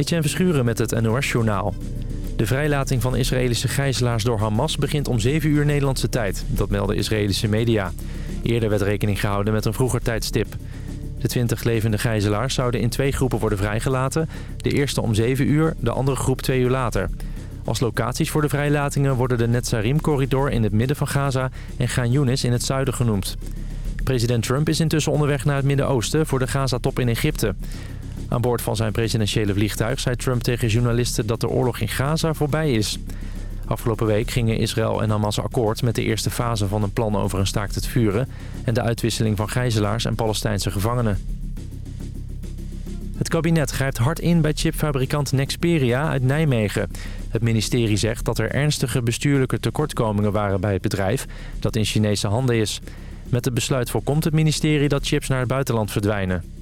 Etienne Verschuren met het NOS-journaal. De vrijlating van Israëlische gijzelaars door Hamas begint om 7 uur Nederlandse tijd. Dat melden Israëlische media. Eerder werd rekening gehouden met een vroeger tijdstip. De 20 levende gijzelaars zouden in twee groepen worden vrijgelaten. De eerste om 7 uur, de andere groep twee uur later. Als locaties voor de vrijlatingen worden de Netzarim-corridor in het midden van Gaza... en Gaan Yunis in het zuiden genoemd. President Trump is intussen onderweg naar het Midden-Oosten voor de Gaza-top in Egypte. Aan boord van zijn presidentiële vliegtuig zei Trump tegen journalisten dat de oorlog in Gaza voorbij is. Afgelopen week gingen Israël en Hamas akkoord met de eerste fase van een plan over een staakt het vuren... en de uitwisseling van gijzelaars en Palestijnse gevangenen. Het kabinet grijpt hard in bij chipfabrikant Nexperia uit Nijmegen. Het ministerie zegt dat er ernstige bestuurlijke tekortkomingen waren bij het bedrijf... dat in Chinese handen is. Met het besluit voorkomt het ministerie dat chips naar het buitenland verdwijnen.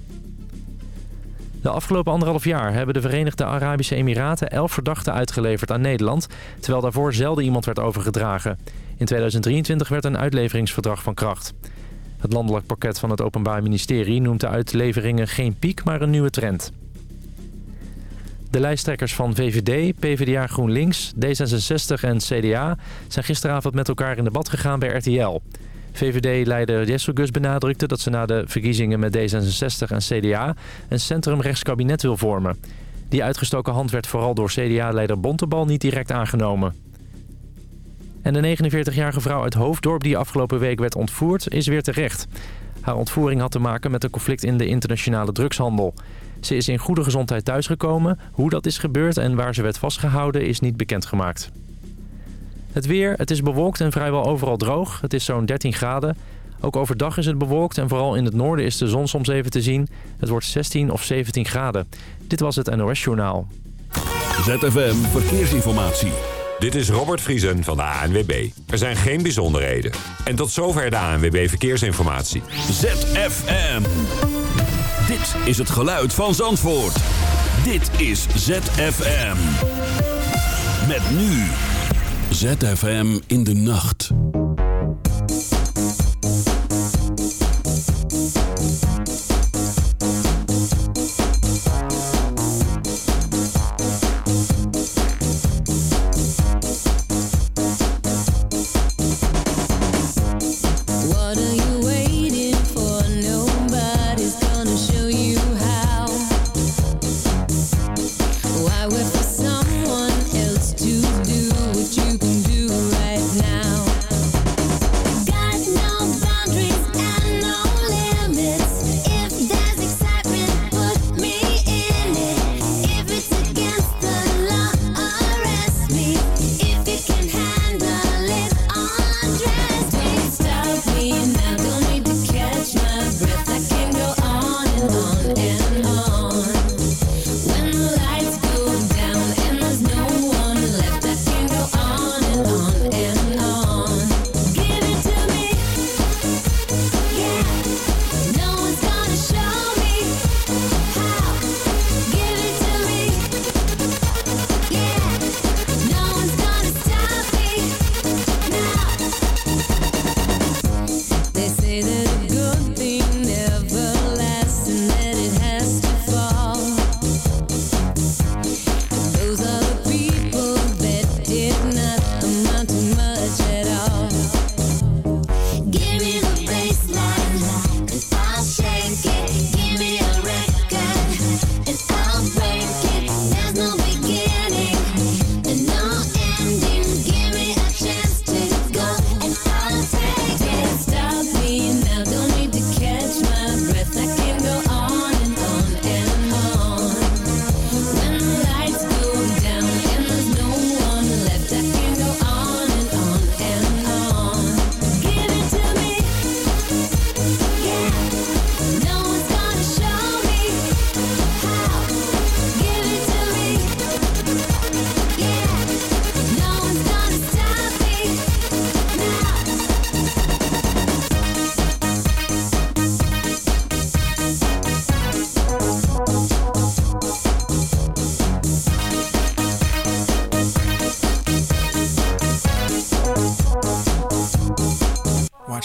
De afgelopen anderhalf jaar hebben de Verenigde Arabische Emiraten elf verdachten uitgeleverd aan Nederland, terwijl daarvoor zelden iemand werd overgedragen. In 2023 werd een uitleveringsverdrag van kracht. Het landelijk pakket van het Openbaar Ministerie noemt de uitleveringen geen piek, maar een nieuwe trend. De lijsttrekkers van VVD, PvdA GroenLinks, D66 en CDA zijn gisteravond met elkaar in debat gegaan bij RTL. VVD-leider Gus benadrukte dat ze na de verkiezingen met D66 en CDA een centrumrechts kabinet wil vormen. Die uitgestoken hand werd vooral door CDA-leider Bontebal niet direct aangenomen. En de 49-jarige vrouw uit Hoofddorp die afgelopen week werd ontvoerd is weer terecht. Haar ontvoering had te maken met een conflict in de internationale drugshandel. Ze is in goede gezondheid thuisgekomen. Hoe dat is gebeurd en waar ze werd vastgehouden is niet bekendgemaakt. Het weer, het is bewolkt en vrijwel overal droog. Het is zo'n 13 graden. Ook overdag is het bewolkt en vooral in het noorden is de zon soms even te zien. Het wordt 16 of 17 graden. Dit was het NOS Journaal. ZFM Verkeersinformatie. Dit is Robert Vriesen van de ANWB. Er zijn geen bijzonderheden. En tot zover de ANWB Verkeersinformatie. ZFM. Dit is het geluid van Zandvoort. Dit is ZFM. Met nu... ZFM in de nacht.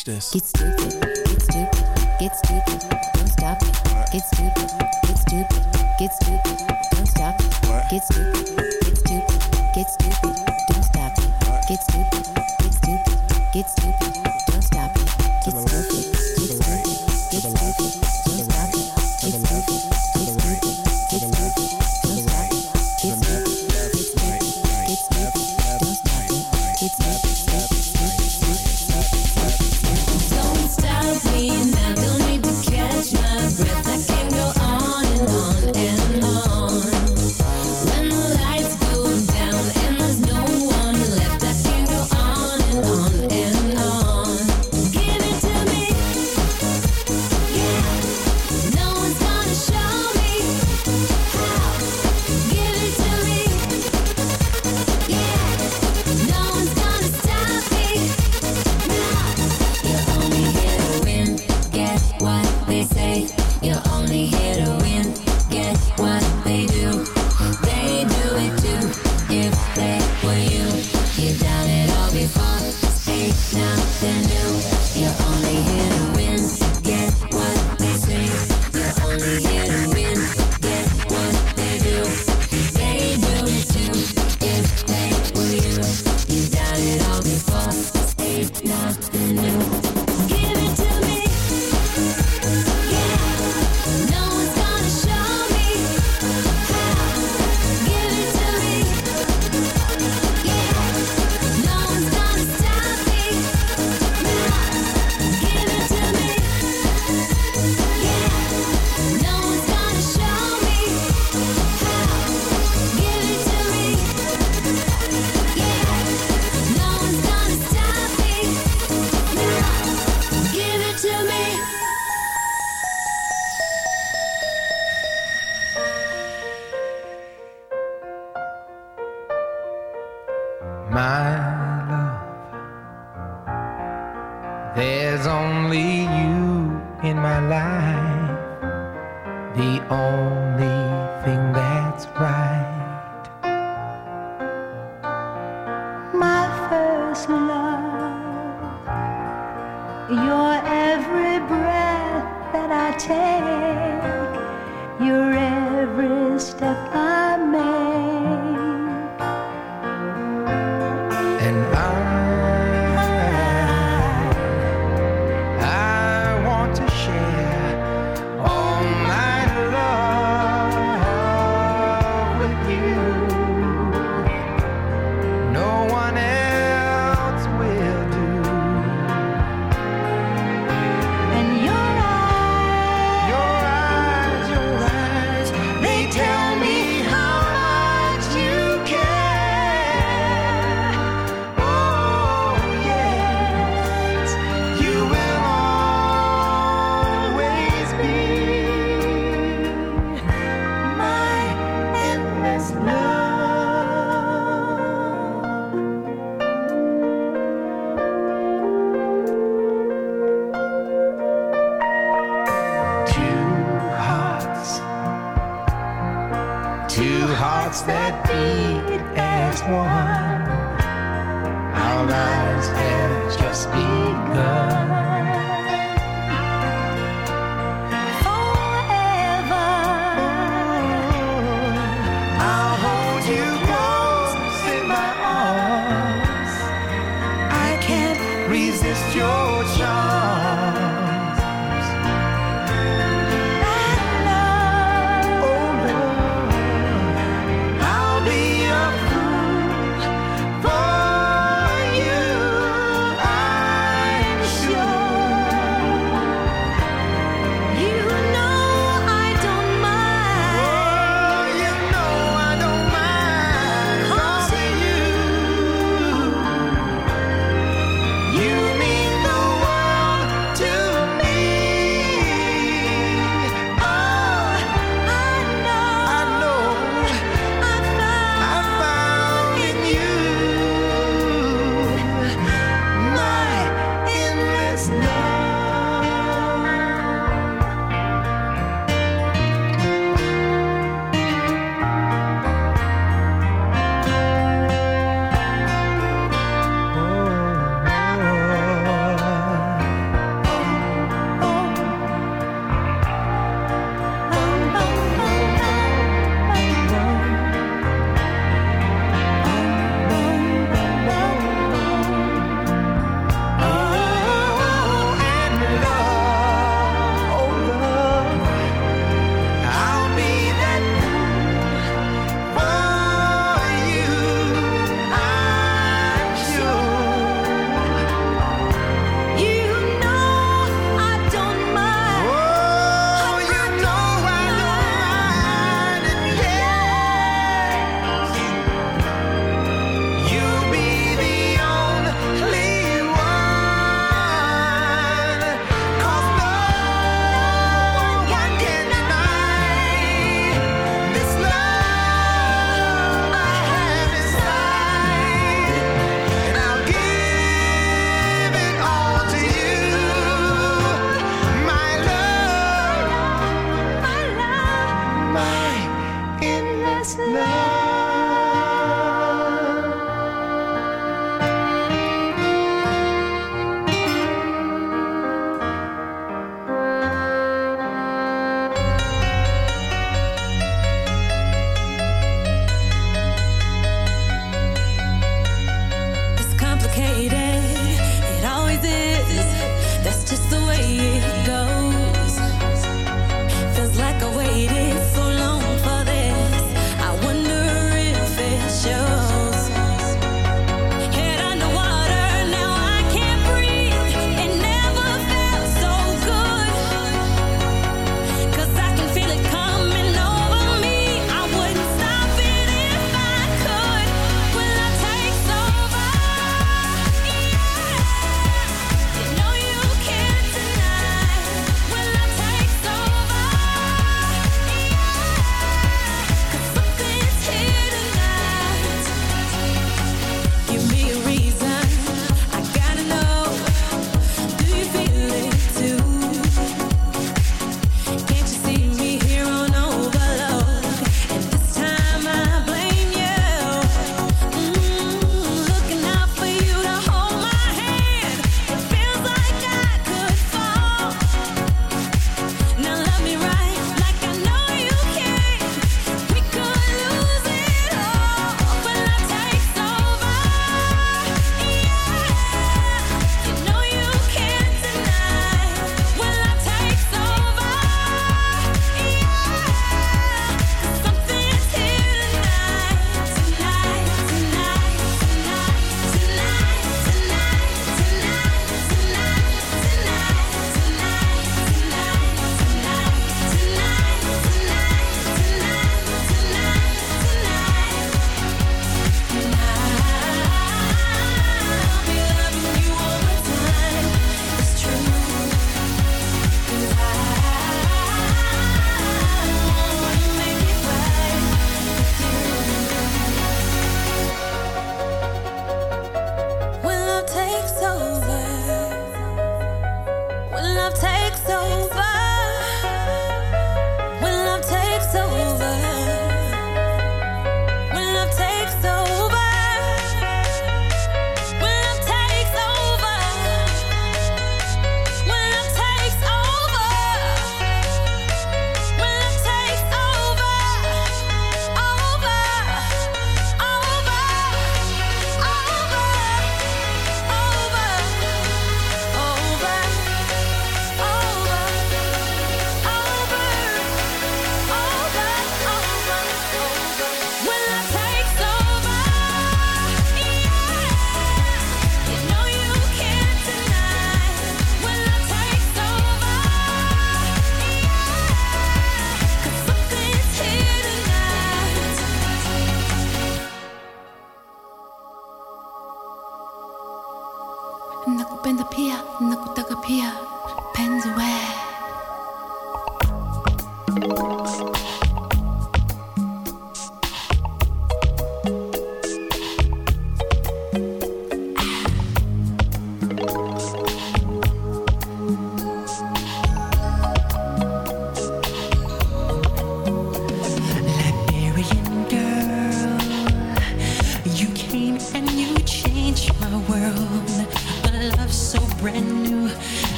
watch this. Get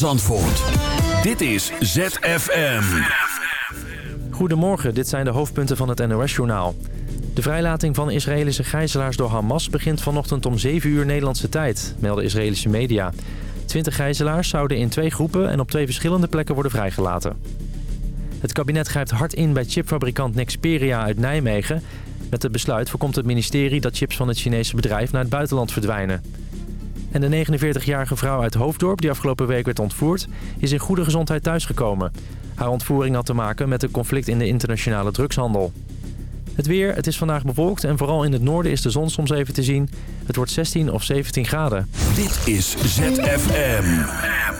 Zandvoort. Dit is ZFM. Goedemorgen, dit zijn de hoofdpunten van het NOS-journaal. De vrijlating van Israëlische gijzelaars door Hamas begint vanochtend om 7 uur Nederlandse tijd, melden Israëlische media. 20 gijzelaars zouden in twee groepen en op twee verschillende plekken worden vrijgelaten. Het kabinet grijpt hard in bij chipfabrikant Nexperia uit Nijmegen. Met het besluit voorkomt het ministerie dat chips van het Chinese bedrijf naar het buitenland verdwijnen. En de 49-jarige vrouw uit Hoofddorp die afgelopen week werd ontvoerd... is in goede gezondheid thuisgekomen. Haar ontvoering had te maken met een conflict in de internationale drugshandel. Het weer, het is vandaag bewolkt en vooral in het noorden is de zon soms even te zien. Het wordt 16 of 17 graden. Dit is ZFM.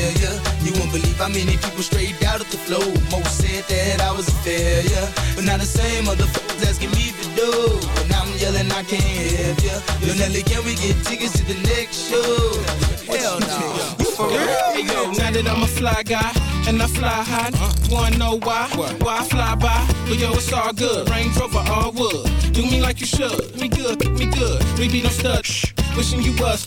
something to tell ya. You won't believe how many people straight out of the flow. Most said that I was a failure. But now the same motherfuckers asking me to do. And I'm yelling, I can't help ya. Yo, Nelly, can we get tickets to the next show? Hell no. You for real? Hey yo, now that I'm a fly guy and I fly high, wanna know why? Why I fly by? But yo, it's all good. Range Rover, all wood. Do me like you should. Me good, me good. We be no stud. Wishing you was